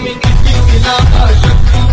من كل لا شك